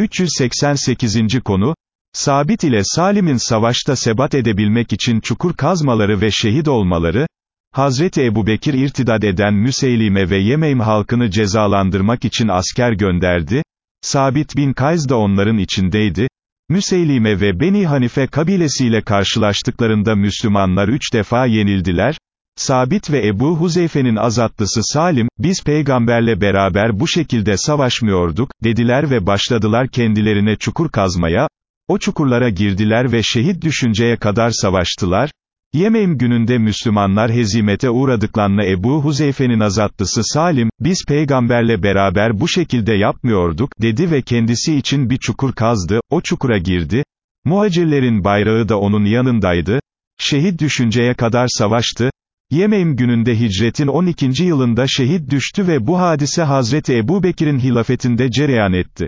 388. konu, Sabit ile Salim'in savaşta sebat edebilmek için çukur kazmaları ve şehit olmaları, Hazreti Ebu Bekir irtidad eden Müseylime ve Yemeym halkını cezalandırmak için asker gönderdi, Sabit bin Kays da onların içindeydi, Müseylime ve Beni Hanife kabilesiyle karşılaştıklarında Müslümanlar üç defa yenildiler, Sabit ve Ebu Huzeyfe'nin azatlısı Salim, biz peygamberle beraber bu şekilde savaşmıyorduk, dediler ve başladılar kendilerine çukur kazmaya, o çukurlara girdiler ve şehit düşünceye kadar savaştılar, Yemeğim gününde Müslümanlar hezimete uğradıklarına Ebu Huzeyfe'nin azatlısı Salim, biz peygamberle beraber bu şekilde yapmıyorduk, dedi ve kendisi için bir çukur kazdı, o çukura girdi, muhacirlerin bayrağı da onun yanındaydı, şehit düşünceye kadar savaştı, Yemeğim gününde hicretin 12. yılında şehit düştü ve bu hadise Hazreti Ebu Bekir'in hilafetinde cereyan etti.